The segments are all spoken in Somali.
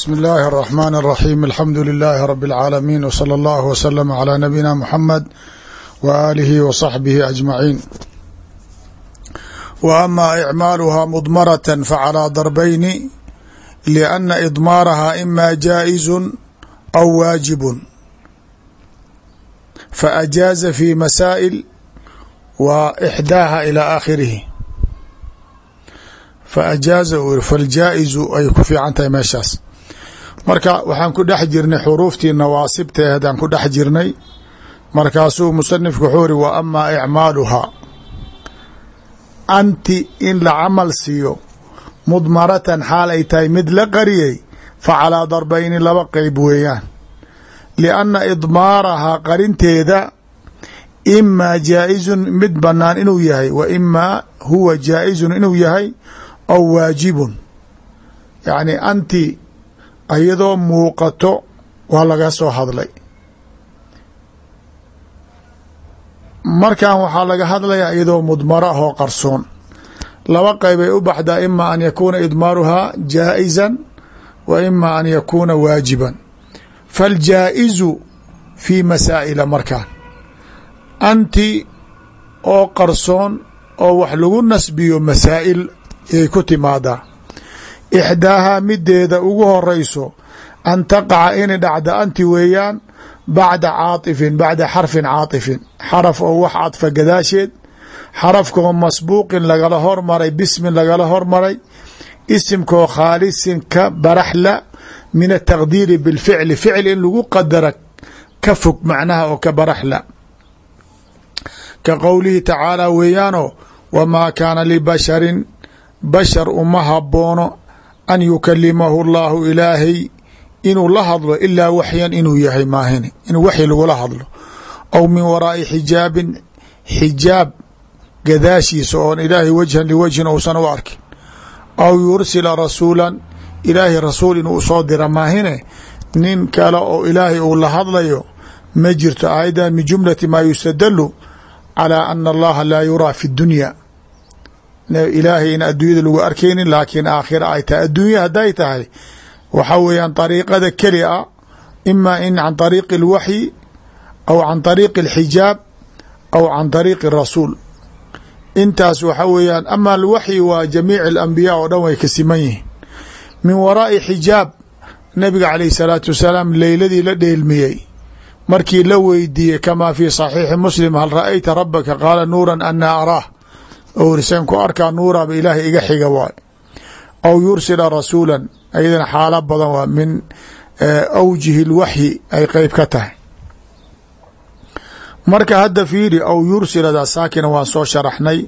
bsm اllahi الرحmn الرaxيm alxamdu لilaahi rab اlcaalamiin wslى اllah wslm عlى nabiyina mxamed w aalihi w صaxbihi aجmaciin w ama icmaaluha mdmaraة facalىa darbayni lأna idmaaraha ima jaaئizu aw waajibu faأjaaza fi masaa'il wa ixdaaha ilى aakhirihi faajaaza uu yiri faljaa'izu ay ku fiican tahay meeshaas marka waxaan ku dhex jirnay xuruuftii nawaasibteedaan ku dhex jirnay. Markaasuu musanifku wuxuu iri wa amaa icmaaluhaa anti in la camal siiyo mudmaratan xaal ay tahay mid la qariyey fa calaa darbayni laba qeyb weeyaan. Lianna idmaarahaa qarinteeda imaa jaaizun mid bannaan inuu yahay wa imaa huwa jaaizun inuu yahay aw waajibun. Yacni anti iyadoo muuqato waa laga soo hadlay. Markan waxaa laga hadlayaa iyadoo mudmaro ah oo qarsoon. Laba qeybay u baxdaa ima an yakuuna idmaaruhaa jaa'isan wa ima an yakuuna waajiban. Faاljaa'izu fii masaa'ila markaan anti oo qarsoon oo wax lagu nasbiyo masaa'il yay ku timaadaa ixdaahaa mideeda ugu horeyso an taqaca inay dhacda anti weeyaan bacda caaطifin bacda xarfin caaطifin xaraf oo wax cadfa gadaasheed. xarafkaoo masbuuqin lagala hormaray bismin lagala hormaray isimkaoo khaalisin ka baraxla min ataqdiiri bilficli ficl in lagu qadara ka fog macnaha oo ka baraxla ka qowlihi tacaala weeyaano wamaa kaana libasharin bashar uma haboono an yukalimahu llahu ilaahay inuu la hadlo ilaa waxyan inuu yahay maahine in waxyi lagula hadlo. Aw min waraa'i xijaabin xijaab gadaashiisa oon ilaahay wajhan liwajhin uusan u arkin. Aw yursila rasuulan ilaahay rasuul inuu soo dira maahine nin kale oo ilaahay uu la hadlayo ma jirto aayaddan min jumlati maa yustadalu calaa ana allaha laa yuraa fi dunya ilaahay in adduunyada lagu arkaynin laakiin aakhira ay tahay. Adduunya hadday tahay waxaa weeyaan ariiqada keli a ima in can ariiqi اlwaxyi aw can ariiqi اlxijaab aw can ariiqi rasuul. Intaas waxaa weeyaan ama alwaxyi waa jamiic alambiyaa oo dhan way ka siman yihiin. Min waraa'i xijaab nabiga calayh salaatu wasalaam leyladii la dheelmiyey. Markii la weydiiyey kamaa fii saxiixi muslim hal ra'ayta rabaka qaala nuura ana araah oriseen ku arkaa nuuraba ilaahay iga xiga waay. Aw yursila rasuula ayadana xaalo badan waa min awjihi اlwaxyi ay qeyb ka tahay. Marka hadda fiiri aw yursilada saakina waan soo sharaxnay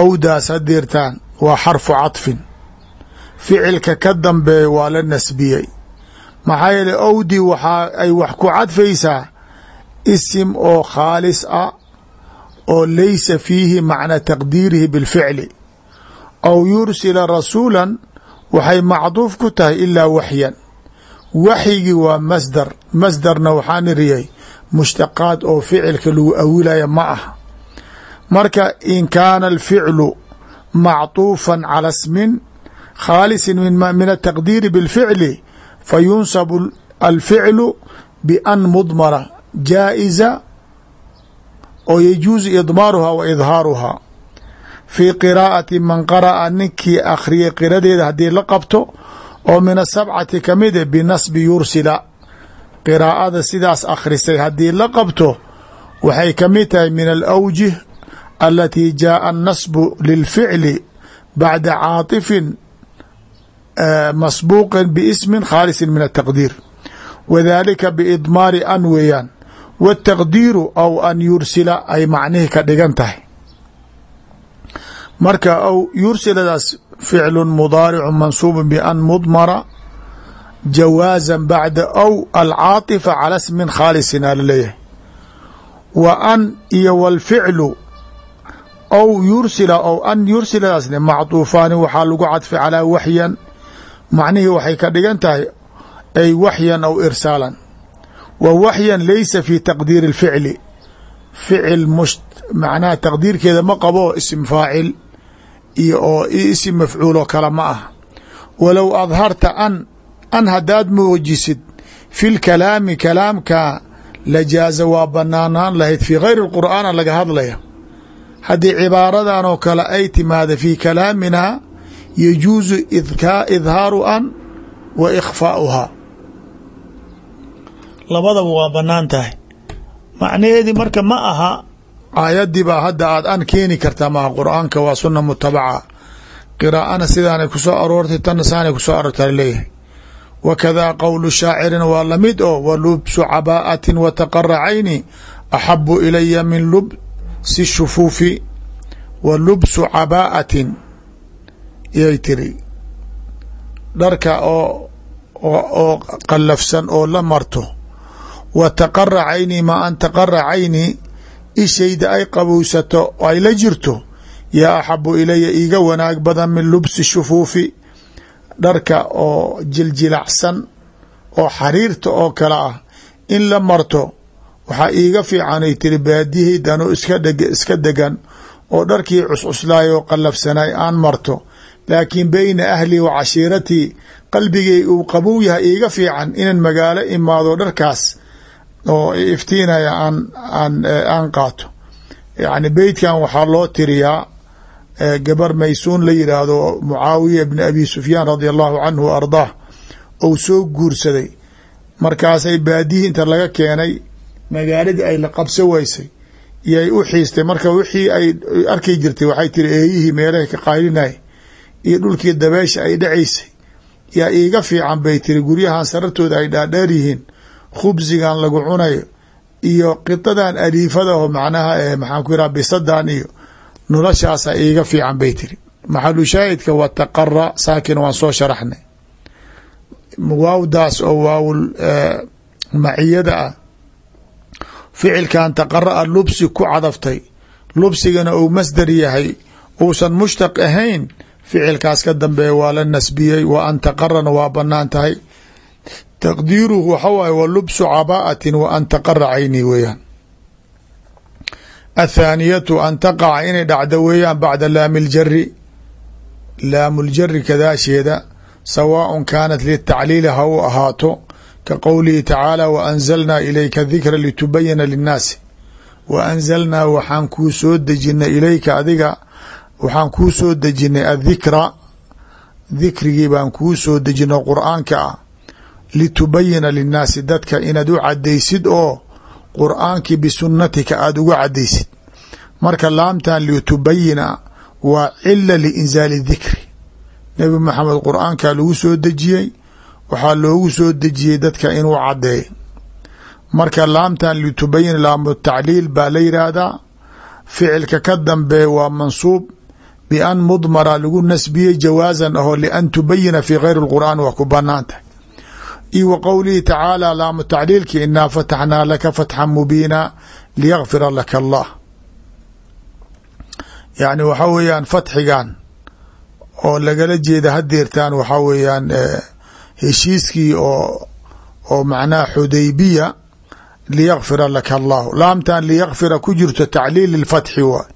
awdaas hadeertaan waa xarfu caطfin ficilka ka dambeeya waa la nasbiyey. Maxaa yeele awdi waxaa ay wax ku cadfaysaa isim oo khaalis ah oo laysa fiihi macna taqdiirihi bilficli. Aw yursila rasuula waxay macduuf ku tahay ilaa waxyan. Waxyigii waa masdar masdarna waxaan iriyay mushtaqaad oo ficilka lagu awilaya ma aha. Marka in kaana alficlu macطuufan cala smin khaalisin min ataqdiiri bilficli fayunsabu alficlu bian mudmara jaa'iza oo yajuusu idmaaruha wa idhaaruhaa fii qiraa'ati man qara'a ninkii akhriyay qiradeeda haddii la qabto oo min asabcati ka mida binasbi yursila. Qiraa'ada sidaas akhrisay haddii la qabto waxay ka mid tahay min alawjih alatii jaaa annasbu lilficli bacda caaطifin masbuuqin biismin khaalisin min ataqdiir wadalika biidmaari an weeyaan wاtaqdiiru aw an yursila ay macnihii ka dhigan tahay marka aw yursiladaas ficlu mudaaricu mansuubu ban mudmara jawaaza bacda aw alcaatifa cala smin khaalisin aa la leeyahay wa an iyo wاlficlu aw yursila aw an yursiladaasne macduufaani waxaa lagu cadfay calaa waxyan macnihii waxay ka dhigan tahay ay waxyan aw irsaalan wa waxyan laysa fi taqdiiri اlficli ficil macnaha taqdiirkeeda ma qabo isim faacil iyo oo isim mafcuul oo kale ma ah walow adharta an an haddaad muujisid fi lkalaami kalaamka lajaaza waa banaanaan lahayd fii gayri اqur'aana laga hadlaya haddii cibaaradan oo kale ay timaada fii kalaamina yajuusu idhaaru an wa ikhfaauhaa labadaba waa bannaan tahay. Macnaheedii marka ma aha aayadii baa hadda aad an keeni kartaa maaha qur'aanka waa suna mutabaca qiraa'ana sidaanay ku soo aroortay tanna saanay ku soo aroorta la leeyahay wakadaa qowlu shaacirina waa la mid oo wa lubsu cabaa'atin wa taqara cayni axabu ilaya min lubsi shufuufi wa lubsu cabaa'atin yay tiri. Dharka oo oo qallafsan oo la marto wa taqara cayni ma an taqara cayni ishayda ay qabowsato ay la jirto yaa axabu ilaya iiga wanaag badan min lubsi shufuufi. Dharka oo jiljilacsan oo xariirta oo kale ah in la marto waxaa iiga fiican ay tiri baadiyahaydan oo iska degan oo dharkii cuscuslaay oo qallafsanay aan marto. Laakiin beyna ahlii wa cashiiratii qalbigay uu qabow yahay iiga fiican inaan magaalo imaado dharkaas oo iftiinaya aan aan aan qaato. Yacni beytkan waxaa loo tiriyaa gabar maysuun la yidhaahdo mucaawiya bni abi sufyaan radia allahu canhu wa ardaah ou soo guursaday. Markaasay baadiyii inta laga keenay magaaladii ay la qabso weysay iyoay u xiistay. Marka wixii ay arki jirtay waxay tiri eeyihii meelahay ka qaylinay iyo dhulkii dabeesha ay dhacaysay yaa iiga fiican bay tiri guryahan sarartooda ay dhaadheer yihiin khubsigan lagu cunayo iyo qidadan aliifadaho macnaha maxaan ku yidhaha bisadan iyo noloshaasa iiga fiican bay tiri. Maxalu shaahidka wa taqara saakin waan soo sharaxnay. Waawdaas oo waawul maciyada ah ficilkan taqara lubsi ku cadaftay lubsigana uu masdar yahay uusan mushtaq ahayn ficilkaas ka dambeeya waa la nasbiyey wa an taqarana waa bannaan tahay taqdiiruhu waxa waaye wa lubsu cabaa'atin wa an taqara cayni weeyaan athaaniyatu an taqaca inay dhacdo weeyaan bacda laami ljari laamu ljari kadaasheeda sawaaءun kaanat litacliili ha u ahaato ka qowlihi tacaala wa anzalnaa ilayka dikra litubayina linnaasi wa anzalnaa waxaan kuu soo dejinay ilayka adiga waxaan kuu soo dejinay adikra dikrigii baan kuu soo dejinay qur'aanka litubayina linnaasi dadka inaad u cadaysid oo qur'aankii bisunnatika aada uga cadaysid marka laamtan litubayina waa cila liinzaali dikri nebi maxamed qur'aankaa lagu soo dejiyey waxaa loogu soo dejiyey dadka inuu caddeey marka laamtan litubayina laamu tacliil baa la yidhaahdaa ficilka ka dambee waa mansuub bian mudmara lagu nasbiyey jawaasan aho lian tubayina fi gayri اlqur'aan waa ku banaan io wa qowlihi tacaala laamu tacliilki inaa fataxnaa laka fatxan mubiina liyakfira laka allah yacni waxaa weeyaan fatxigan oo lagala jeeda hadeertaan waxaa weeyaan heshiiskii oo oo macnaha xudaybiya liyakfira laka allahu laamtan liyakfira ku jirto tacliil lfatxi waay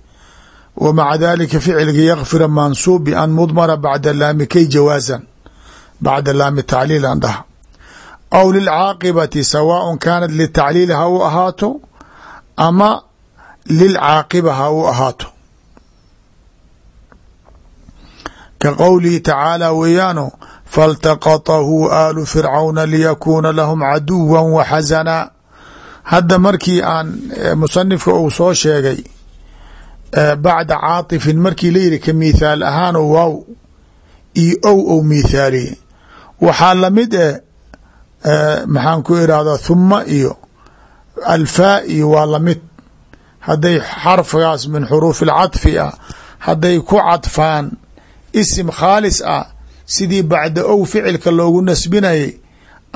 w maca dalika ficilka yakfira mansuub bian mudmara bacda laami kay jawaasan bacda laami tacliil aan dhaha aw lilcaaqibati sawaaء kaanat litacliil ha u ahaato ama lilcaaqiba ha u ahaato ka qowlihi tacaala weeyaano faltaqatahu aalu fircawna liyakuuna lahum caduwa wa xasanaa hadda markii aan musanifka uu soo sheegay bacda caaطifin markii la yihi ka mithaal ahaan waaw iyo ow ou mithaaliye waxaa la mid eh maxaan ku irahda thuma iyo alfaa iyo waa la mid hadday xarfgaas min xuruuf اlcaطfi ah hadday ku cadfaan isim khaalis ah sidii bacda ow ficilka loogu nasbinayay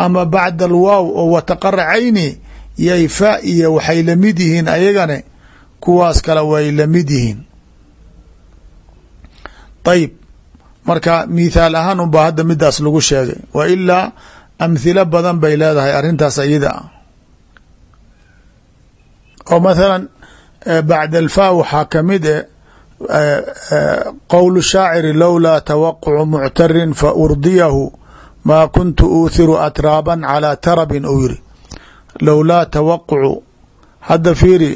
ama bacda alwaaw oo wataqara cayni yay faa iyo waxay la mid yihiin ayagane kuwaas kale way la mid yihiin. Ayib marka mithaal ahaan unbaa hadda midaas lagu sheegay. Wa ilaa amhilo badan bay leedahay arrintaas iyada ah oo mathalan bacda alfaa waxaa ka mid e qowl shaaciri lowlaa tawaqucu muctarin fa urdiyahu maa kuntu uuthiru atraaban calaa tarabin uu yiri lowlaa tawaqucu hadda fiiri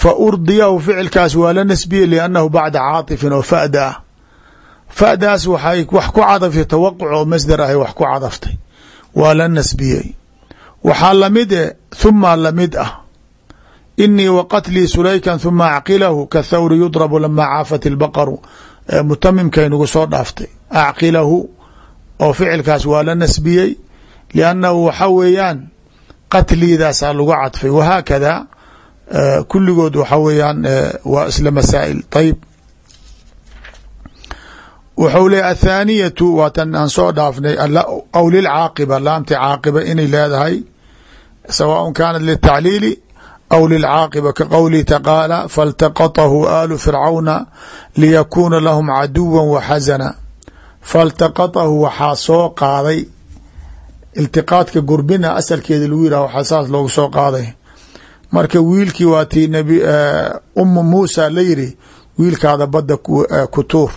fa urdiyahu ficilkaas waa la nasbiyey liannahu bacda caaطifin oo fa'da ah fa'daas waxay wax ku cadaftay tawaquc oo masdar ahay wax ku cadaftay waa la nasbiyey. Waxaa la mid e huma la mid ah. Inii waqatlii sulaykan huma acqilahu kathawri yudrabu lamaa caafat ilbaqaru mutamimkaynugu soo dhaaftay. Acqilahu oo ficilkaas waa la nasbiyey. Liannahu waxa weeyaan qatliidaasaa lagu cadfay. Wahaakada kulligood waxa weeyaan waa isla masaa'il. Ayb wuxuu leey athaaniyatu waatan aan soo dhaafnay aw lilcaaqiba laamti caaqiba inay leedahay sawaaء kaanat litacliili aw lilcaaqiba ka qowlihi taqaala faltaqatahu aalu fircawna liyakuuna lahum caduwa waxasana faltaqatahu waxaa soo qaaday iltiqaadka gurbina asalkeeda lagu yirah waxaa saas loogu soo qaaday. Marka wiilkii waa tii nabi umu muusa la yiri wiilkaada badda ku tuur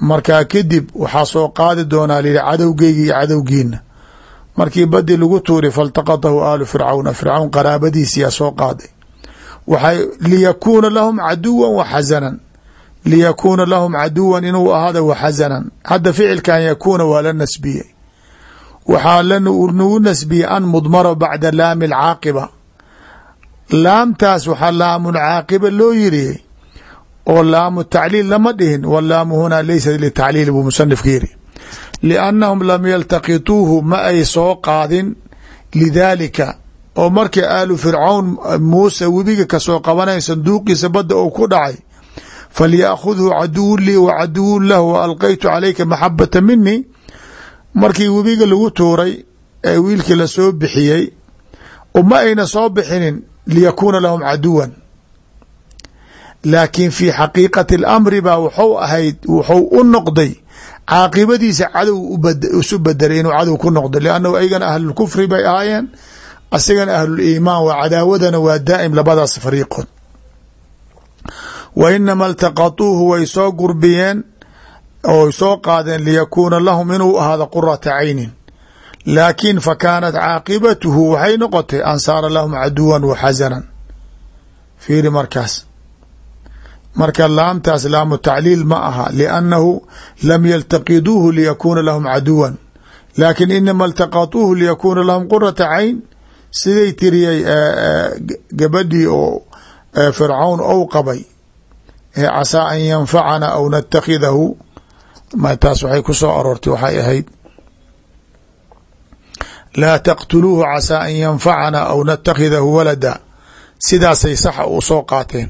markaa kadib waxaa soo qaadi doonaa lihi cadowgeyga iyo cadowgiina markii badii lagu tuuri faltaqatahu aalu fircawna. Fircawn qaraabadiisiyaa soo qaaday. Waxay liyakuuna lahum caduwa wa xasanan. Liyakuuna lahum caduwan inuu ahaada wa xasanan. Hadda ficilkan yakuuna waa la nasbiyey. Waxaa nagu nasbiyey an mudmaro bacda laami alcaaqiba laamtaas waxaa laamulcaaqiba loo yiri oo laamu tacliil lama dhihin walaamu hunaa leysat litacliil buu musanifka yiri liannahum lam yaltaqituuhu ma ay soo qaadin lidaalika oo markii aalu fircawn muuse webiga ka soo qabanay sanduuqiisa badda uu ku dhacay falyakhudhu caduwun lii wa caduwun lahu wa alqaytu calayka maxabata mini markii webiga lagu tuuray ee wiilkii la soo bixiyey uma ayna soo bixinin liyakuuna lahum caduwan laakiin fi xaqiiqati اlamri baa wuxuu ahayd wuxuu u noqday caaqibadiisa cadow isu bedelay inuu cadow ku noqdo liannahu aygana ahlulkufri bay ahaayeen asigana ahluliimaan waa cadaawadana waa daa'im labadaas fariiqood. Wa inama iltaqatuuhu way soo gurbiyeen oo soo qaadeen liyakuuna lahum inuu ahaado qurata caynin. Laakiin fa kaanat caaqibatuhu waxay noqotay an saara lahum caduwan wa xasanan. Fiiri markaas marka laamtaas laamu tacliil ma aha liannahu lam yaltaqiduuhu liyakuuna lahum caduwan. Laakin inama iltaqatuuhu liyakuuna lahum qurata cayn siday tiriyey gabadhii oo fircawn ou qabay casaa an yanfacana aw natakhidahu taas waxay ku soo aroortay waxay ahayd laa taqtuluuhu casaa an yanfacana aw natakhidahu walada. Sidaasay saxa u soo qaateen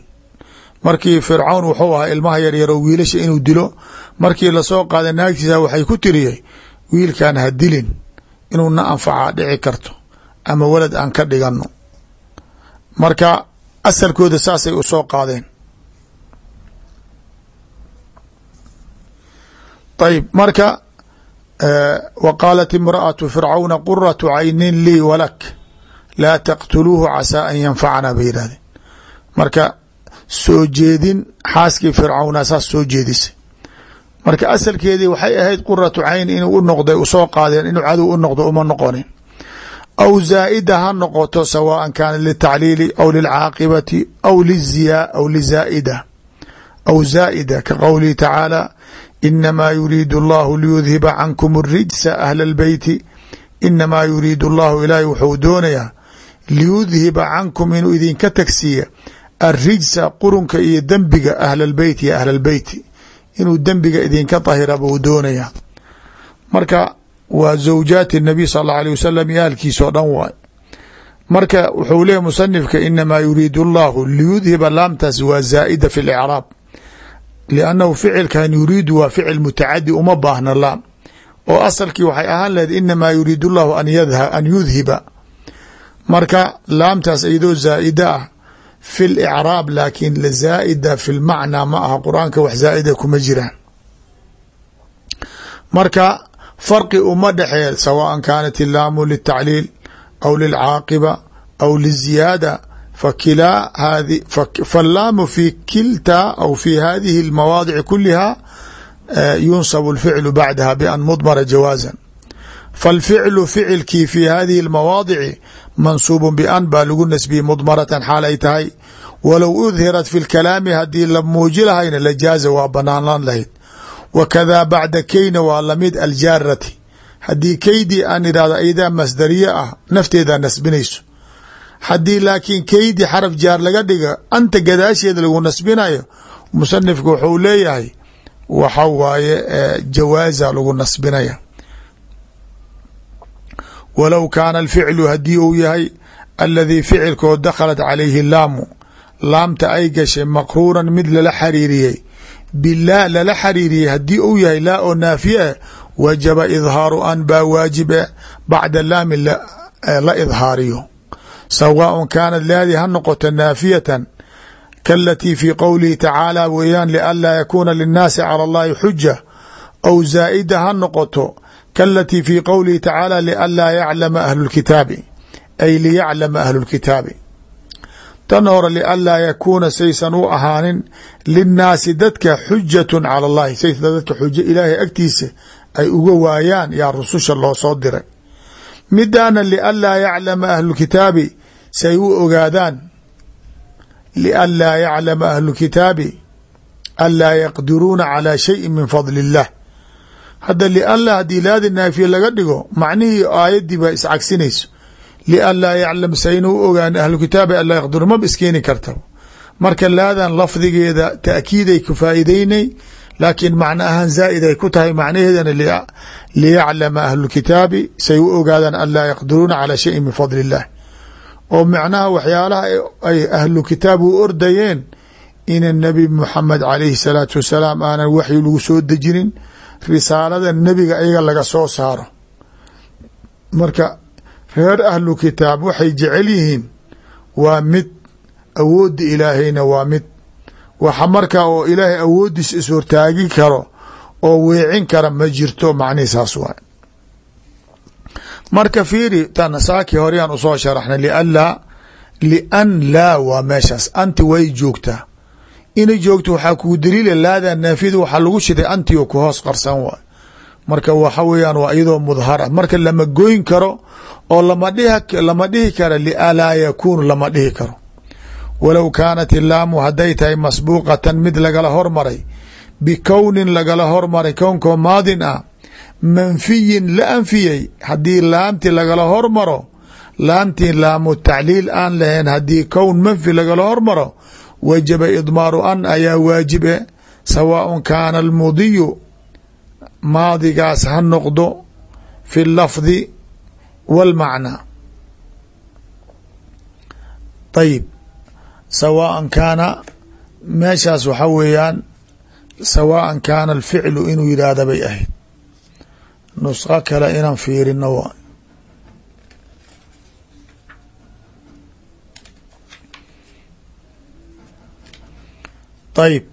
markii fircawn wuxuu ahaa ilmaha yaryaro wiilasha inuu dilo markii la soo qaaday naagtiisa waxay ku tiriyey wiilkan ha dilin inuu na anfacaa dhici karto ama walad aan ka dhigano marka asalkooda saasay u soo qaadeen. Ayb marka wa qaalat imra'atu fircawna quratu caynin lii walak laa taqtuluuhu casaa an yanfacana bay yidhahdeen marka soo jeedin xaaskii fircawna saas soo jeedisay. Marka asalkeedii waxay ahayd quratu cayn inuu u noqday u soo qaadeen inuu cadow u noqdo uma noqonin. Aw zaa'ida ha noqoto sawaan kaana litacliili aw lilcaaqibati aw liziya aw lizaa'ida. Aw zaa'ida ka qowlihi tacaala inamaa yuriidu allahu liyudhiba cankum arijsa ahla albeyti inamaa yuriidu allahu ilaahi wuxuu doonayaa liyudhiba cankum inuu idinka tagsiiya arijsa qurunka iyo dembiga ahla albeyti ya ahla albeyti inuu dembiga idinka dahira buu doonayaa marka waa zawjaati nabiy sal allau alيh wasalam iyo ahlkiisoo dhan waay marka wuxuu leeyahy musanifka inamaa yuriidu allahu liyudhiba laamtaas waa zaa'ida fi licraab liannahu ficilkan yuriidu waa ficil mutacadi uma baahna laam oo asalkii waxay ahaan lahayd inamaa yuriidu llahu an yudhiba marka laamtaas iyadoo zaa'ida ah fi licraab laakin zaa'ida fi lmacnaa ma aha qur-aanka wax zaa'ida kuma jiraan marka farqi uma dhexee sawaan kaanat ilaamu litacliil aw lilcaaqiba aw liziyaada fakilaa hadi fallaamu fi kiltaa aw fi hadihi اlmawaadici kuliha yunsabu اlficlu bacdaha ban mdmara jawaaza faاlficlu ficilkii fi hadihi اlmawaadici mansuubu ban baa lagu nasbiyey mdmaratan xaal ay tahay. Walow udhirat fi اlkalaami haddii la muuji lahayna lajaaza waa banaanaan lahayd. Wakada bacda keyna waa la mid aljaarati. Haddii keydii aan idhahdo idaa masdariye ah nafteedaa nasbinayso. Haddii laakiin keydi xaraf jaar laga dhiga anta gadaasheeda lagu nasbinayo musanifku wuxuu leeyahay waxa jawaaza lagu nasbinaya walow kaana alficlu haddii uu yahay aladii ficilkoo dakhalat calayhi laamu laamta ay gashay maqruuran mid lala xariiriyey bilaa lala xariiriyey haddii uu yahay laa oo naafiye wajaba idhaaru an baa waajibe bacda laami la idhaariyo. Sawaaء kaanat laadii ha noqoto naafiyatan kaalatii fi qowlihi tacaala weeyaan lianlaa yakuuna linnaasi cala allahi xuja aw zaa'ida ha noqoto kaalatii fi qowlihi tacaala lianlaa yaclama ahlu lkitaabi ay liyaclama ahlu lkitaabi tan hore lianlaa yakuuna saysan u ahaanin linnaasi dadka xujatu cala allahi saysa dadka xujo ilaahay agtiisa ay uga waayaan yaa rususha loo soo diray midaana lianlaa yaclama ahlukitaabi say u ogaadaan lianlaa yaclama ahlukitaabi anlaa yaqdiruuna calaa shayin min fadli illah hadda lianlaa haddii laadi naafiye laga dhigo macnihii aayaddii baa iscagsinayso. Lianlaa yaclam sayna u ogaan ahlukitaabi anlaa yaqdiruun maba iskeeni karta. Marka laadan lafdigeeda taakiiday ku faa'iideynay laakiin macno ahaan zaa'id ay ku tahay macnaheedana liyaclama ahlulkitaabi say u ogaadaan an laa yaqdiruuna calaa shayin min fadli illah oo macnaha waxyaalaha ay ahlu kitaab u ordayeen ina nebi muxamed calayhi salaatu wasalaam aanan waxyi lagu soo dejinin risaalada nebiga ayaga laga soo saaro. Marka reer ahlu kitaab waxay jecel yihiin waa mid awoodda ilaahayna waa mid. Waxa markaa oo ilaahay awooddiisa is hortaagi karo oo weecin kara ma jirto macnihi saas waay marka fiiri tan saakii horeyaan u soo sharaxnay lianlaa lian laa waa meeshaas. Anti way joogtaa inay joogto waxaa kugu daliila laada naafiyada waxaa lagu shiday anti oo ku hoos qarsan waay. Marka waxa weeyaan waa iyadoo mudhara. Marka lama goyn karo oo lama dhihi karo lialaa yakuunu lama dhihi karo. Walow kaanat ilaamu hadday tahay masbuuqatan mid lagala hormaray bikownin lagala hormaray kownkoo maadin ah manfiyin la anfiyey haddii laamti lagala hormaro laamtii laamu tacliil aan lahayn haddii kown manfi lagala hormaro wajaba idmaaru an ayaa waajibe sawaaءun kaana almudiyu maadigaas ha noqdo fi lafdi wاlmacnaa ayib sawaaءan kaana meeshaas waxa weeyaan sawaaءan kaana alficlu inuu yidhaahda bay ahayd nusqo kale inaan fiirino waa ayib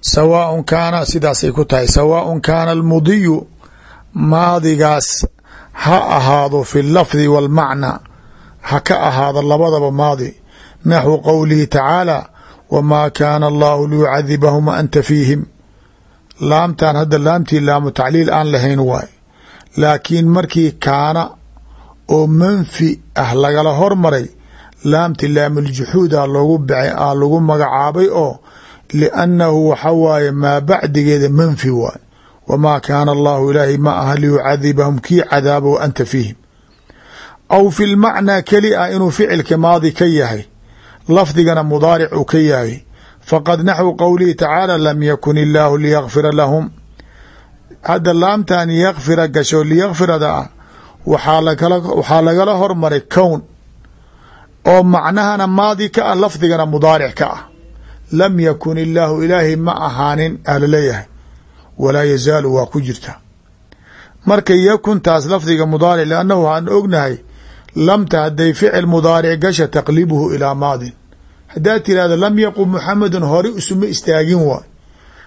sawaaءun kaana sidaasay ku tahay sawaaءun kaana almudiyu maadigaas ha ahaado fi lafdi wاlmacnaa ha ka ahaado labadaba maadi naxwu qowlihi tacaala wamaa kaana allahu liyucadibahum anta fiihim laamtan hadda laamtii laamu tacliil aan lahayn waay laakiin markii kaana oo manfi ah lagala hormaray laamti laamuljuxuuda loogu bacay aa lagu magacaabay oo liannahu waxa waaye maa bacdigeeda manfi waay. Wamaa kaana allahu ilaahay ma aha liyucadibahum kii cadaabo wa anta fiihim. Aw fi lmacnaa keli ah inuu ficilka maadi ka yahay lafdigana mudaaric uu ka yahay. Faqad naxwu qowlihi tacaala lam yakun illaahu liyakfira lahum. Hadda laamtan yakfira gasho liyakfirada ah waxaa lagala hormaray kown oo macnahana maadi ka ah lafdigana mudaaric ka ah. Lam yakun illaahu ilaahay ma ahaanin alaleeyahay walaa yazaalu waa ku jirta. Marka yakun taas lafdiga mudaaric lannahu aan ognahay lamta hadday ficil mudaaric gasha taqlibuhu ilaa maadin. Haddaad tirahdo lam yaqum muxamedun hore isuma istaagin waay.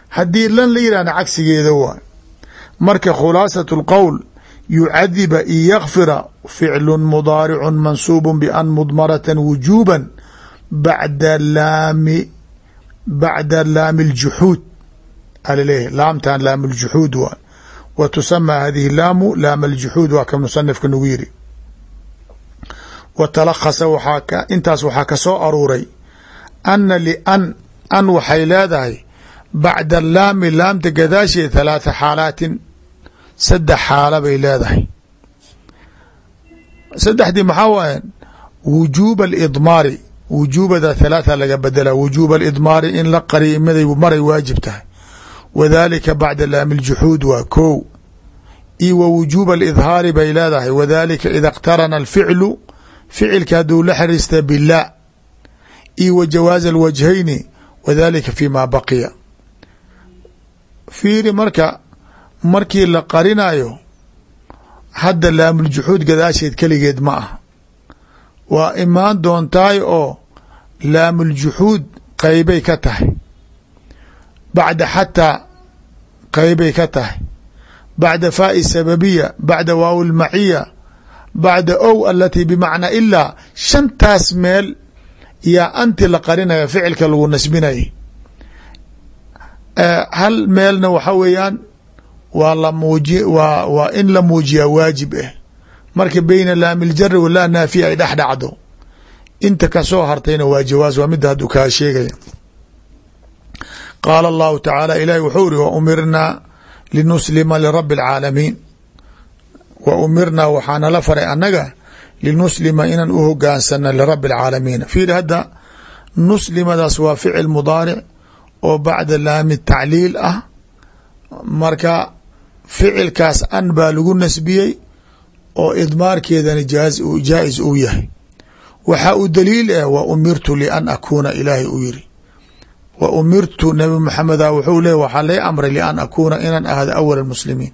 Haddii lan la yihahna cagsigeeda waay. Marka khulaasat lqowl yucadiba in yakfira ficlu mudaaricu mansuubu ban mudmarata wujuuba bacda laami bacda laami اljuxuud alaleeyahy laamtan laam اljuxuud waa wa tusamaa hadihi laamu laam aljuxuud waa ka musanifka nagu yiri wa talakhasa waxaa intaas waxaa ka soo aruuray ana lian an waxay leedahay bacda laami laamta gadaasheed thalaatha xaalaatin saddex xaala bay leedahay. Saddexdii maxaa waayan wujuuba alidmaari wujuubada thalaatha laga bedela wujuuba alidmaari in la qariyo miday maray waajib tahay. Wadalika bacda laami ljuxuud waa kow io wa wujuuba alidhaari bay leedahay wadalika ida اqtarana alficlu ficilka hadduu la xiriista bilaa io wa jawaaza alwajhayni wadalika fi ma baqiya. Fiiri marka markii la qarinayo hadda laamuljuxuud gadaasheed keligeed ma ah waa imaan doontaay oo laamuljuxuud qeybay ka tahay. Bacda xataa qeybay ka tahay. Bacda faai sababiya bacda waaw lmaciya bacda ow alatii bimacnaa ilaa shantaas meel yaa anti la qarinaya ficilka lagu nasbinayay hal meelna waxa weeyaan waa la muuji waa waa in la muujiyaa waajib ah marka beyna laamiljari walaa naafiya ay dhex dhacdo. Inta ka soo hartayna waa jawaas waa midda hadduu kaa sheegaya. Qaala allahu tacaala ilaahi wuxuu iri wa umirnaa linuslima lirabi اlcaalamiin wa umirnaa waxaa nala faray annaga linuslima inaan u hogaansana lirabi اlcaalamiin fiiri hadda nuslimadaas waa ficil mudaaric oo bacda laami tacliil ah. Marka ficilkaas an baa lagu nasbiyey oo idmaarkeedana jaa-is uu yahay. Waxaa u daliil ah wa umirtu lian akuuna ilaahay u yiri wa umirtu nabi maxameda wuxuu leey waxaa lay amray lian akuuna inaan ahdo awal muslimiin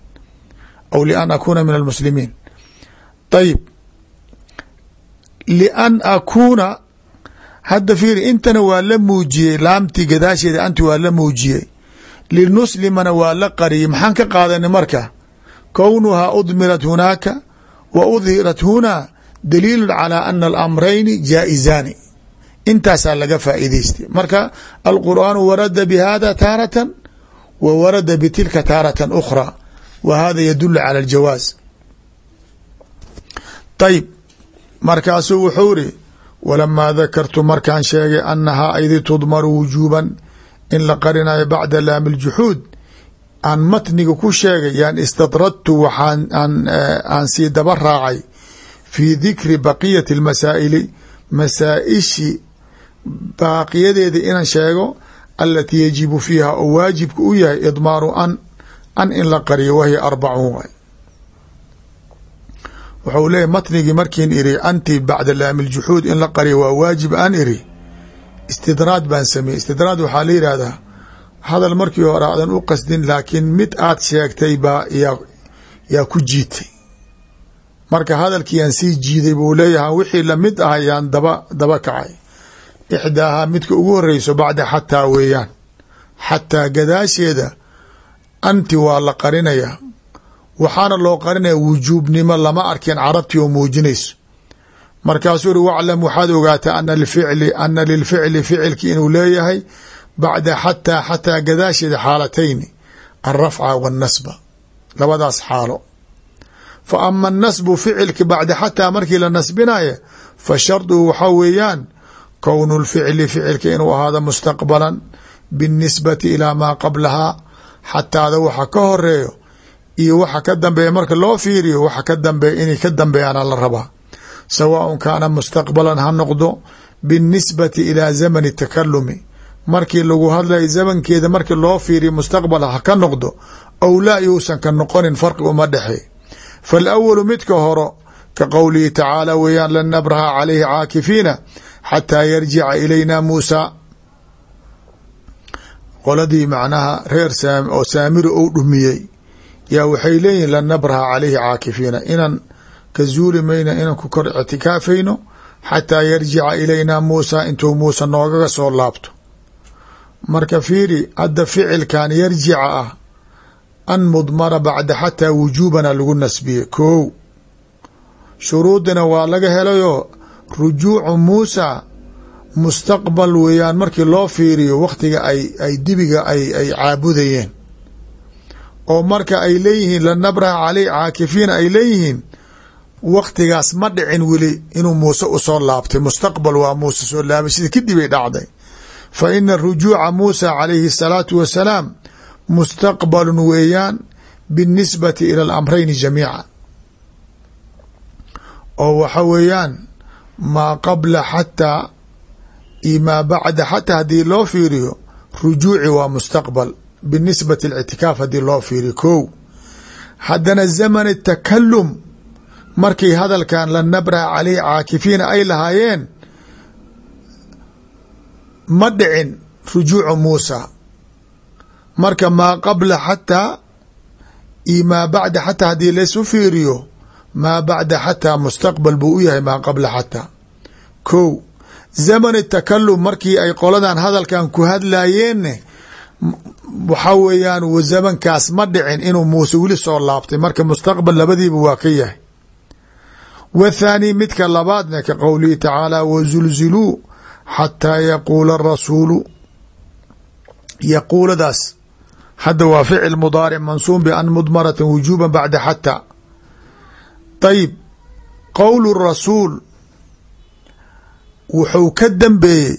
aw lian akuuna min almuslimiin. Ayib lian akuuna hadda fiiri intana waa la muujiyey laamtii gadaasheeda anti waa la muujiyey linuslimana waa la qariyey maxaan ka qaadanay marka kownuhaa udmirat hunaaka wa udhirat hunaa daliilu calى ana alamrayni jaa'izaani intaasaa laga faa'iidaystay marka alqur'aanu warada bihada taaratan wa warada bitilka taaratan ukhra wa hada yadulu calى aljawaaz ayib markaasuu wuxuu iri walamaa dakartu markaan sheegay annahaa aydi tudmaru wujuuban in la qarinayo bacda laami ljuxuud aan matniga ku sheegay yaan istadradtu waxaan aan sii daba raacay fii dikri baqiyati اlmasaa'ili masaa'ishi baaqiyadeeda inaan sheego alatii yajibu fiiha oo waajibka u yahay idmaaru an an in la qariyo wahiya arbacuun wuxuu leeyahy matnigii markiin iri anti bacda laami ljuxuud in la qariyo waa waajib aan iri istidraad baan sameeyey. Istidraad waxaa la yidhaahdaa hadal markii hore aadan u qasdin laakiin mid aad sheegtay baa yaa yaa ku jiitay. Marka hadalkii aan sii jiiday buu leeyahay wixii la mid ah yaan daba daba kacay. Ixdaahaa midka ugu horeyso bacda xataa weeyaan. Xataa gadaasheeda anti waa la qarinayaa waxaana loo qarinaya wujuubnimo lama arkin carabtii oo muujinayso markaasuu uri waclam waxaad ogaataa ana lficli ana lilficli ficilki inuu leeyahay bacda xataa xataa gadaasheeda xaalatayni alrafca waannasba labadaas xaalo. Fa ama annasbu ficilki bacda xataa markii la nasbinaya fa sharduhu waxaa weeyaan kownu lficli ficilka inuu ahaado mustaqbalan biاnnisbati ilaa maa qablahaa xataada waxa ka horeeyo iyo waxa ka dambeeya marka loo fiiriyo waxa ka dambeeya inay ka dambeeyaana la rabaa sawaaء kaana mustaqbalan ha noqdo biاnnisbati ilaa zamani takalumi markii lagu hadlaya zamankeeda markii loo fiiriyo mustaqbal ha ka noqdo aw laa yuusan ka noqonin farqi uma dhexe. Faalawalu midka horo ka qowlihi tacaala weeyaan lan nabraha calayhi caakifiina xataa yarjica ilayna muusa. Qoladii macnaha reer oo saamiri ou dhumiyey yaa waxay leeyihiin lan nabraha calayhi caakifiina inan ka zuuli mayna inan ku kor ictikaafayno xataa yarjica ilayna muusa intuu muuse noogaga soo laabto. Marka fiiri hadda ficilkan yarjica ah an mudmara bacda xataa wujuubana lagu nasbiye. Kow shuruudina waa laga helayoo rujuucu muusa mustaqbal weeyaan markii loo fiiriyo waktiga ay ay dibiga ay ay caabudayeen. Oo marka ay leeyihiin lanabraha caley caakifiina ay leeyihiin waktigaas ma dhicin weli inuu muuse u soo laabtay. Mustaqbal waa muuse soo laabay. Sida kadibay dhacday. Fa ina rujuuca muusa calayhi asalaatu wasalaam mustaqbalun weeyaan binisbati ila alamrayni jamiica oo waxa weeyaan maa qabla xataa iyo maa bacda xataa haddii loo fiiriyo rujuuci waa mustaqbal. Binisbati اlictikaaf haddii loo fiiriyo. Kow haddana zaman takalum markii hadalkan la nabraha caleyh caakifiina ay lahaayeen ma dhicin rujuucu muusa. Marka maa qabla xataa iyo maa bacda xataa haddii laysu fiiriyo maa bacda xataa mustaqbal buu u yahay maa qabla xataa kow zaman takalum markii ay qoladan hadalkan ku hadlayeenne waxaa weeyaan zamankaas ma dhicin inuu muuse weli soo laabtay. Marka mustaqbal labadiiba waa ka yahay wthaani midka labaadna ka qowlihi tacaala wazulziluu xataa yaquula rasuulu yaquuladaas hadda waa ficil mudaaric mansuub ban mudmarata wujuba bacda xataa ayib qowl rasuul wuxuu ka dambeeyey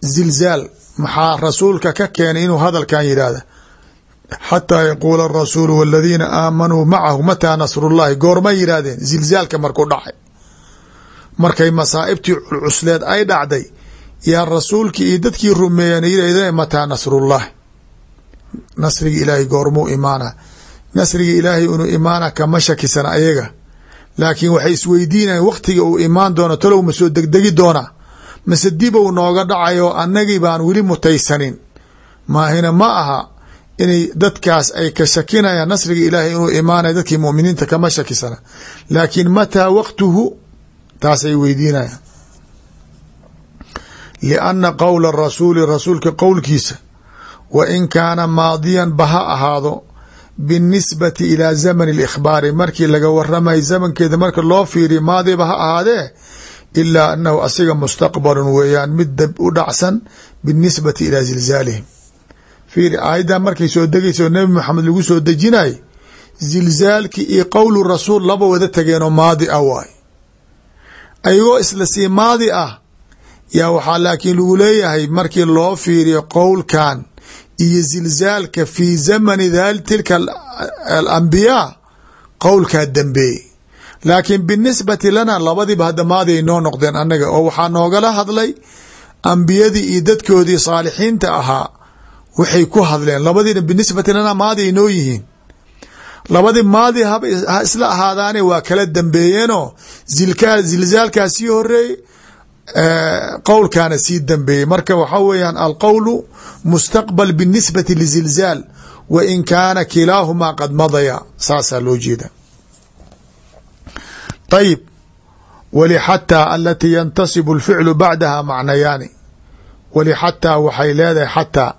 zilzaal maxaa rasuulka ka keenay inuu hadalkan yidhaahda xataa yaquula arasuulu waladiina aamanuu macahu mataa nasrullahi goormay yidhaahdeen zilzaalka markuu dhacay markay masaa'ibtii culcusleed ay dhacday yaa rasuulkii iyo dadkii rumeeyeen yidhahdeen mataa nasrullahi nasriga ilaahay goormuu imaana nasriga ilaahay inuu imaana kama shakisan ayaga laakiin waxay isweydiinayan waktiga uu imaan doono talow ma soo degdegi doona mase dibou nooga dhacayo annagii baan weli mutaysanin maahina ma aha inay dadkaas ay ka shakinayaan nasriga ilaahay inuu imaanay dadkii muminiinta kama shakisana. Laakiin mataa waqtuhu taasay weydiinayaan. Lianna qowla rasuuli rasuulka qowlkiisa wa in kaana maadiyan ba ha ahaado binisbati ilaa zamani اlikhbaari markii laga waramay zamankeeda marka loo fiiriya maadiba ha ahaadee ilaa anahu asiga mustaqbalun weeyaan mid dab u dhacsan binisbati ilaa zilzaalihim fiiri aayaddan markay soo degaysa oo nebi maxamed lagu soo dejinay zilzaalki iyo qowlu rasuul laba wada tageenoo maadi ah waay. Ayagoo isla sii maadi ah yaa waxaa laakiin lagu leeyahay markii loo fiiriyo qowlkan iyo zilzaalka fii zamani tilka alambiyaa qowlkaa dambeeyey laakiin binisbati lana labadiiba hadda maadi ay noo noqdeen annaga oo waxaa noogala hadlay ambiyadii iyo dadkoodii saalixiinta ahaa waxay ku hadleen labadiina binisbati maadi ay noo yihiin. Labadii maadi ha isla ahaadaane waa kala dambeeyeenoo zilzaalkaa sii horeeyey qowlkaana sii dambeeyey. Marka waxaa weeyaan alqowlu mustaqbal binisbati lizilzaal wa kaana kilaahumaa qad madaya. Saasaa loo jeeda. Ayib walixataa alatii yantasibu alficlu bacdaha macnayaani. Walixataa waxay leedahay xataa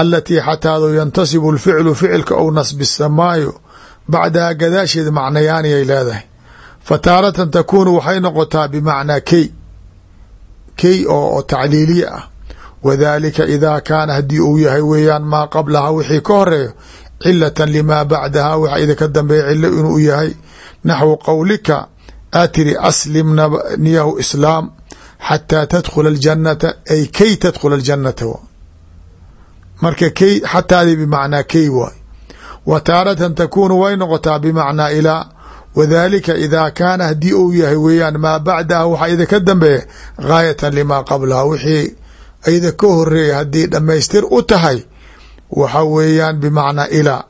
alatii xataadu yantasibu alficlu ficilka ou nasbisamaayo bacdaha gadaasheeda macnayaani ay leedahay fa taaratan takuunu waxay noqotaa bimacnaa key key oo tacliiliya ah wadalika idaa kaana haddii uu yahay weeyaan maa qablaha wixii ka horeeyo cilatan limaa bacdaha waxa idinka dambeeya cilo inuu yahay naxwu qowlika aa tiri aslim niyahu islaam xataa tadkhula aljanata ay kay tadkhula aljanata marka key xataadii bimacnaa key waay. Wa taaratan takuunu way noqotaa bimacnaa ilaa wadalika idaa kaana haddii uu yahay weeyaan maa bacdaha waxa idinka dambeeya gaayatan limaa qablaha. Wixii ida ka horreeya haddii dhammaystir u tahay waxa weeyaan bimacnaa ilaa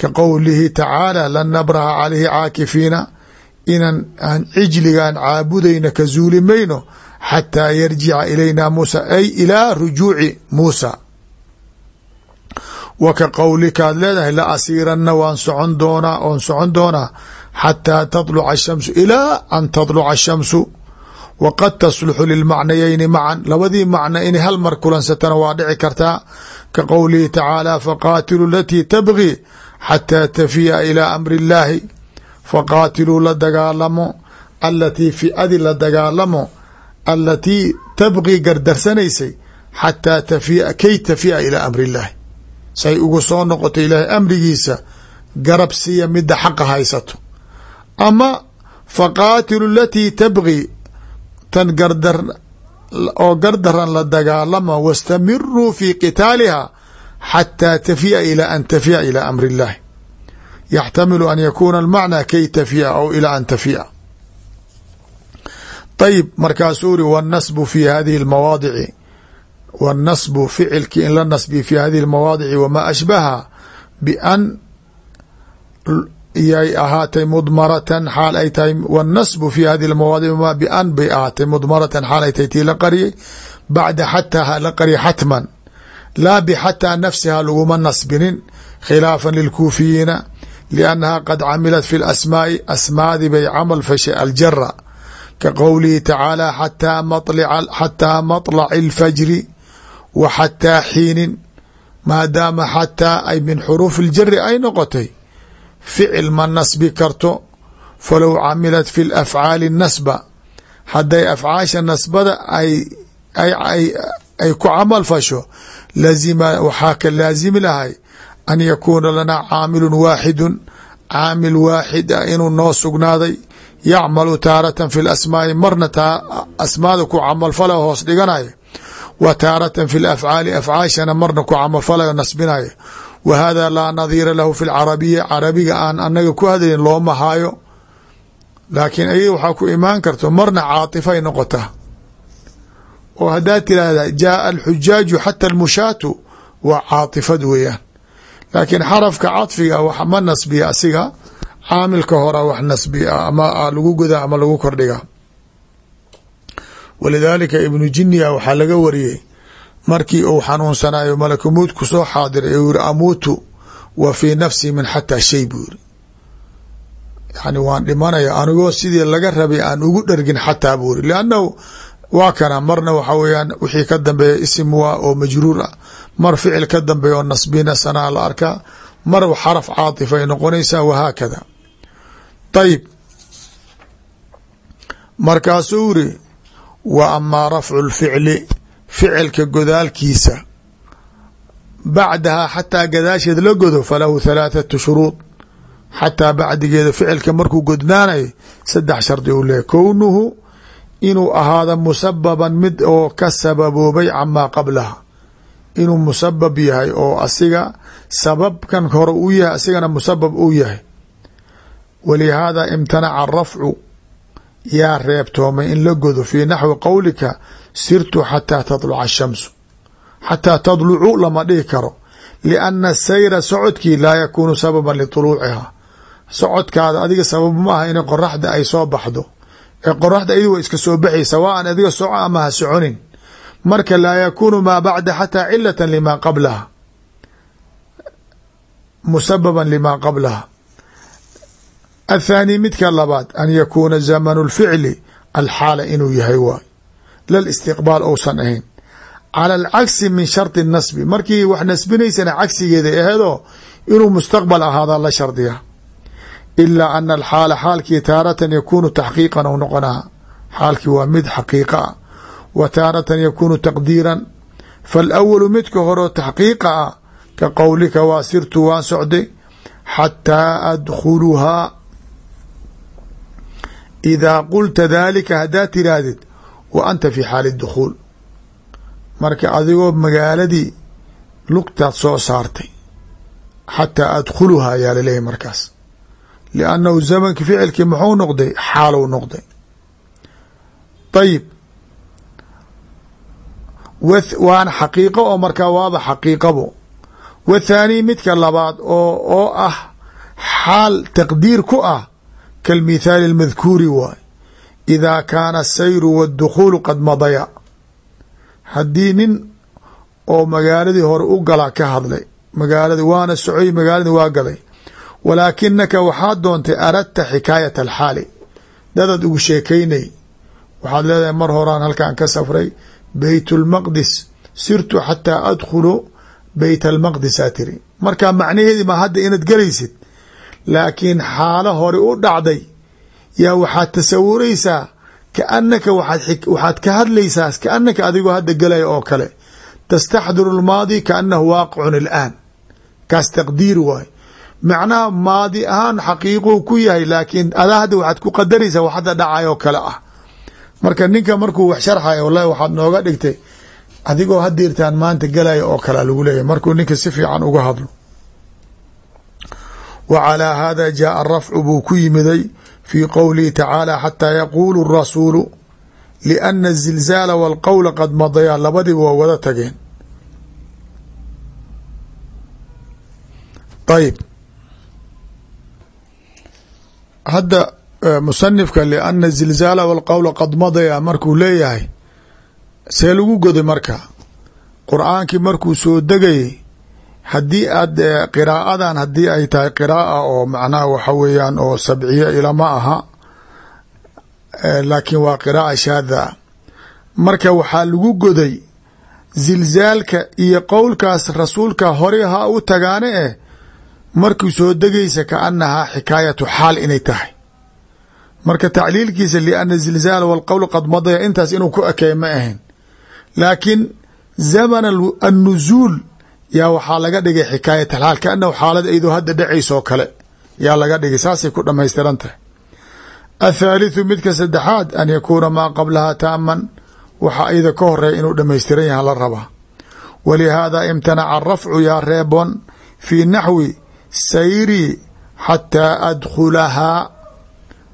ka qowlihi tacaala lan nabraha calayhi caakifiina inan aan cijligaan caabudayna ka zuuli mayno xataa yarjica ilayna muusa ay ilaa rujuuci muusa wa ka qowlikaad leedahay la asiiranna waan socon doonaa oon socon doonaa xataa tadluca ashamsu ilaa an tadluca ashamsu waqad tasluxu lilmacnayeyni macan labadii macno inay hal mar kulansatana waa dhici kartaa. Ka qowlihi tacaala faqaatilu alatii tabgi xataa tafiya ilaa amri illaahi faqaatiluu la dagaalamo alatii fiadi la dagaalamo alatii tabqii gardarsanaysay xataa tafia kay tafia ilaa amri illaahi say ugu soo noqoto ilaahay amrigiisa garab siiya midda xaqa haysato. Ama faqaatilu latii tabqi tan gardar oo gardaran la dagaalama wastamiruu fi qitaaliha xataa tafia ilaa an tafia ilaa amri illahi yaxtamilu an yakuuna almacnaa kay tafia aw ilaa an tafia. Ayib markaasuu uri wاnasbu fi hadihi wاnasbu ficilkii in la nasbi fi hadihi اlmawaadici wamaa ashbaha bian yay ahaatay mudmaratan xaal ay tahay wاnasbu fi hadihi اlmawaadic ma bian bay ahaatay mudmaratan xaal ay tahay tii la qariyay bacda xataa la qariyay xatman laa bxataa nafsiha laguma nasbinin khilaafا lilkuufiyiina liannaha qad camilat fi lasmaa'i asmaadi bay camal fashay aljara ka qowlihi tacaala xataa maطlaci اlfajri wa xataa xiinin maadaama xataa ay min xuruufi اljari ay noqotay. Ficil ma nasbi karto falow camilat fi lafcaali nasba. Hadday afcaasha nasbada ay ku camal fasho lazima waxaa ka laazimi lahay an yakuuna lanaa caamilu waaxidu caamil waaxid ah inuu noo sugnaaday yacmalu taaratan fi lasmaai marna asmaada ku camalfala hoos dhiganaya wa taaratan fi lafcaali afcaashana marna ku camalfalayo nasbinaya wa hada laa nadiira lahu fi lcarabiya carabiga aan anaga ku hadlayn looma haayo laakiin ayaga waxaa ku imaan karto marna caatifay noqotaa. Oo haddaad tiraahda jaaa alxujaaju xata almushaatu waa caatifad weeyaan. Laakiin xarafka cadfiga wax ma nasbiya asiga caamilka hora wax nasbiya ama lagu godaa ama lagu kordhigaa walidaalika ibnu jinya waxaa laga wariyey markii uu xanuunsanayo malakumuud ku soo xaadiray uu yiri amuutu wa fii nafsi min xataa shay buu yiri yani waan dhimanaya anigoo sidii laga rabay aan ugu dhergin xataa buu yiri liannahu waa kana marna waxa weeyaan wixii ka dambeeya isim waa oo majruur ah. Mar ficil ka dambeeya oo nasbina sanaa la arkaa mar xaraf caaطifa ay noqonaysaa wahaakada ayib markaasuu yiri wa amaa rafcu lficli ficilka godaalkiisa. Bacdaha xataa gadaasheed la godo falahu halaathatu shuruud. Xataa bacdigeeda ficilka markuu godnaanayo saddex shardi uu leeyahy kownuhu inuu ahaado musababan mid oo ka sababoobay camaa qablaha. Inuu musabab yahay oo asiga sababkan hore uu yahay asigana musabab uu yahay. Walihaada imtanaca arafcu yaa reebtoomay in la godo fii naxwi qowlika sirtu xataa tadluca ashamsu xataa tadlucu lama dhihi karo lianna sayra socodkii laa yakuunu sababan lituluuciha socodkaada adiga sabab ma aha in qoraxda ay soo baxdo. Ee qoraxda iyadu wa iska soo baxay sawaan adiga soco ama ha soconin. Marka laa yakuunu maa bacda xataa cilata limaa qablaha musababan limaa qablaha athaani midka labaad an yakuuna zamanu lficli alxaala inuu yahay waay lal istiqbaal ousan ahayn cala alcagsi min shardi nasbi markii wax nasbinaysana cagsigeeda aheedoo inuu mustaqbal ahaadaa la shardiya ilaa ana alxaala xaalkii taaratan yakuunu taxqiiqan ou noqonaa xaalkii waa mid xaqiiqa ah wa taaratan yakuunu taqdiiran faalawalu midka horeo taxqiiqa ah ka qowlika waa sirtu waan socday xataa adkhuluhaa idaa qulta daalika haddaad tiraahdid wa anta fi xaali dukhuul marka adigoo magaaladii lugtaad soo saartay xataa adkhuluhaa ayaa laleeyahy markaas liannahu zamanki ficilkii muxuu noqday xaalow noqday ayib waana xaqiiqo oo markaa waaba xaqiiqabo wathaanii midka labaad oo oo ah xaal taqdiir ku ah kalmithaali almadkuuri waay idaa kaana asayru waddukhuulu qad madaya haddii nin oo magaaladii hore u galaa ka hadlay magaaladi waana socoy magaaladii waa galay walaakinaka waxaad doontay aradta xikaayata alxaali. Dadaad ugu sheekaynay. Waxaad leedahay mar horaan halkan ka safray beyt lmaqdis sirtu xataa adkhulu beyt almaqdisaa tiri marka macnaheedi ma hadda inaad galaysid laakiin xaalo hore u dhacday. Yaa waxaad tasawuraysaa kaanaka waxaad ka hadlaysaa kaanaka adigoo hadda gelaya oo kale. Tastaxdiru lmaadi kaanahu waaqicun ilaan kaas taqdiir waay macnaha maadi ahaan xaqiiqou ku yahay laakiin adaa hadda waxaad ku qadaraysaa wax hadda dhacay oo kale ah. Marka ninka markuu wax sharxaya wallahi waxaad nooga dhigtay adigoo hadeertaan maanta galaya oo kale lagu leeyahy markuu ninka si fiican uga hadlo wa calaa hada jaaa rafcu buu ku yimiday fii qowlihi tacaala xataa yaquulu rasuulu liana azilzaala walqowla qad madayaa labadiba waa wada tageen. Ayib hadda musanifka liana zilzaala walqowla qad madaya markuu leeyahay see lagu goday marka. Qur'aankii markuu soo degayay haddii aad qiraa'adan haddii ay tahay qiraaa oo macnaha waxa weeyaan oo sabciya ilama aha laakiin waa qiraaa shaada marka waxaa lagu goday zilzaalka iyo qowlkaas rasuulka hore ha u tagaane eh markuu soo degaysa kaanahaa xikaayatu xaal inay tahay. Marka tacliilkiisa liana zilzaala walqowl qad madaya intaas inuu ku ekeey ma ahayn. Laakiin zaman annuzuul yaa waxaa laga dhigay xikaayat alxaal kaanahu xaalad aydoo hadda dhacaysoo kale yaa laga dhigay saasay ku dhamaystiran tahay. Athaalithu midka saddexaad an yakuuna maa qablaha taaman waxa ayada ka horreeya inuu dhamaystiran yaha la rabaa. Walihaada imtanaca arafcu yaa reebon fii naxwi sayri xataa adkhulahaa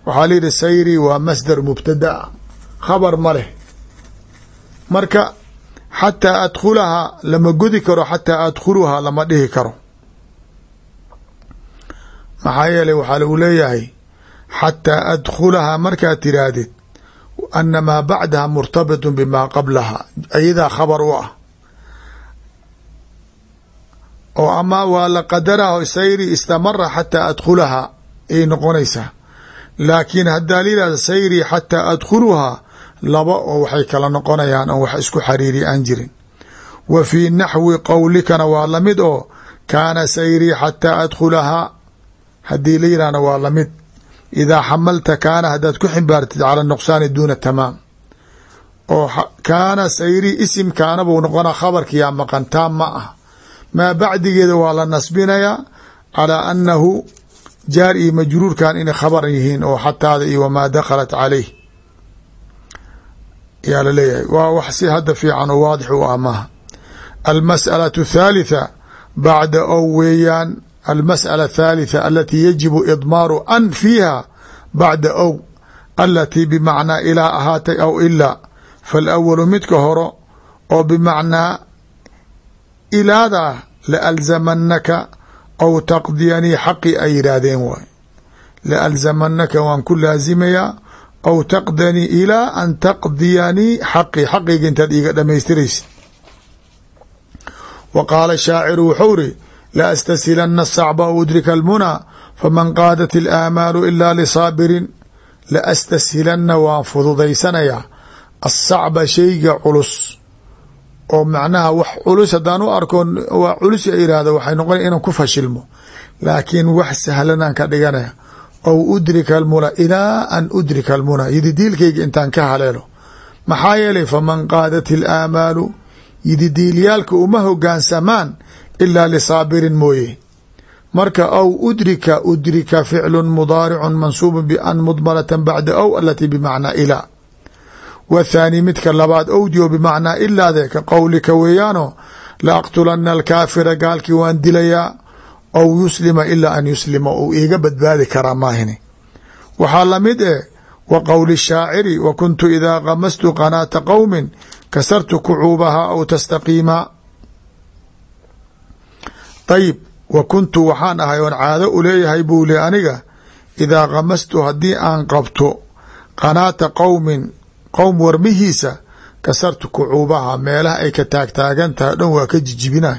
waxaa la yidhi sayri waa masdar mubtadaa khabar ma leh. Marka xataa adkhulahaa lama godi karo xataa adkhuluhaa lama dhihi karo. Maxaa yeeley waxaa lagu leeyahay xataa adkhulahaa markaad tiraahdid ana maa bacdaha murtabit bimaa qablaha. Ayadaa khabar u ah. Oo ama waa la qadaraho sayri istamara xataa adkhulahaa ayay noqonaysaa. Laakiin haddaa la yihahda sayri xataa laba oo waxay kala noqonayaan oo wax isku xariiri aan jirin. Wa fii naxwi qowlikana waa la mid oo kaana sayrii xataa adkhulahaa haddii la yihahna waa la mid idaa xamalta kaana haddaad ku ximbaartid cala nuqsaani duuna tamaam. Oo kaana sayrii isim kaana buu noqonaa khabarkiyaa maqan taam ma ah maa bacdigeeda waa la nasbinayaa calaa annahu jaar iyo majruurkan inay khabar yihiin oo xataada iyo wamaa dakhalat calayh yaa laleeyahay waa wax si hadda fiican oo waadix u ah maaha almas'alaة الثaalitثa bacda ow weeyaan almasأala الثaalitثa alatii yajibu idmaaru an fiiha bacda ow alatii bimacnaa ilaa ahaatay aw ilaa faalawalu midka horo oo bimacnaa ilaada laalzamanaka aw taqdiyanii xaqi ay yidhaahdeen waay laalzamanaka waan ku laasimayaa aw taqdanii ilaa an taqdiyanii xaqi. Xaqiyga intaad iiga dhamaystiraysid wa qaala shaaciru wuxuu ri la astasilana sacba aw udrika almunaa faman qaadat ilaamaalu ilaa lisaabirin la astashilana waan fududaysanayaa asacba shayga culus oo macnaha wax culus haddaan u arko waa culus a yihahdo waxay noqonaya inaan ku fashilmo. Laakiin wax sahlanaan ka dhiganaya aw udrika almuna ilaa an udrika almuna yididiilkayga intaan ka haleelo maxaa yeelay faman qaadat ilaamaalu yididiilyaalka uma hogaansamaan ilaa lisaabirin mooye marka aw udrika udrika ficlu mudaaricu mansuubu ban mudmarata bacda ow alatii bimacnaa ilaa wthaani midka labaad owdio bimacnaa ilaade ka qowlika weeyaano la aqtulana alkaafira gaalkii waan dilayaa aw yuslima ilaa an yuslima uu iiga badbaadi karaa maahini. Waxaa la mid eh wa qowli shaaciri wa kuntu idaa kamastu qanaata qowmin kasartu kucuubahaa aw tastaqiimaa ayib wa kuntu waxaan ahay oon caado u leeyahay buu li aniga idaa kamastu haddii aan qabto qanaata qowmin qowm warmihiisa kasartu kucuubaha meelaha ay ka taagtaagan tahay dhan waa ka jijibinah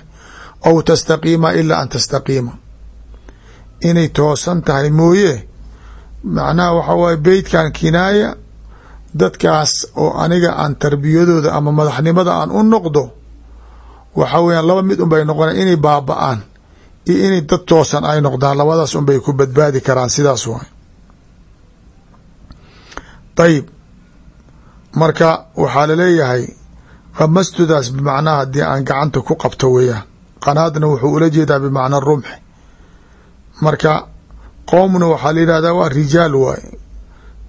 aw tastaqiima ilaa an tastaqiima inay toosan tahay mooye macnaha waxaa waye beytkan kinaaya dadkaas oo aniga aan tarbiyadooda ama madaxnimada aan u noqdo waxa weyaan laba mid unbay noqona inay baaba-aan iyo inay dad toosan ay noqdaan labadaas unbay ku badbaadi karaan sidaas waay ayib marka waxaa la leeyahay qamastudaas bimacnaha haddii aan gacanta ku qabto weeyaan qanaadna wuxuu ula jeedaa bimacna rumxi marka qoomna waxaa la yihahdaa waa rijaal waay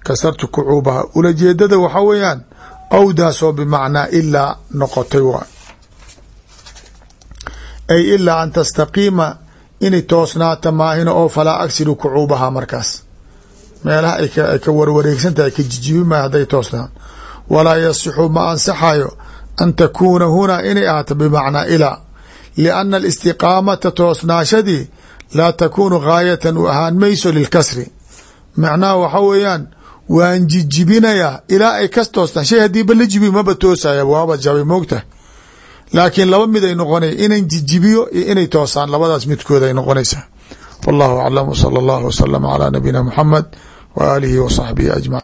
kasartu kucuubaha ulajeedada waxaa weeyaan awdaasoo bimacnaa ilaa noqotay waay ay ilaa an tastaqiima inay toosnaata maahina oo falaa agsilu kucuubaha markaas. Meelaha ay ka warwareegsantahay ka jijibi maay hadday toosnaan. Walaa yasixu ma ansaxayo an takuuna hunaa inay ahaato bimacnaa ilaa lianna alistiqaamata toosnaashadii laa takuunu gaayatan u ahaan mayso lilkasri macnaha waxa weeyaan waan jijibinayaa ilaa ay kas toosnaan shay haddiiba la jibi maba toosaya waaba jabay moogtahay laakiin laba mid ay noqonay inan jijibiyo iyo inay toosaan labadaas midkood ay noqonaysaa wallahu aclam wsala allahu wasalama calaa nabiyina muxamed wa aalihi wa saxbihi ajmaciin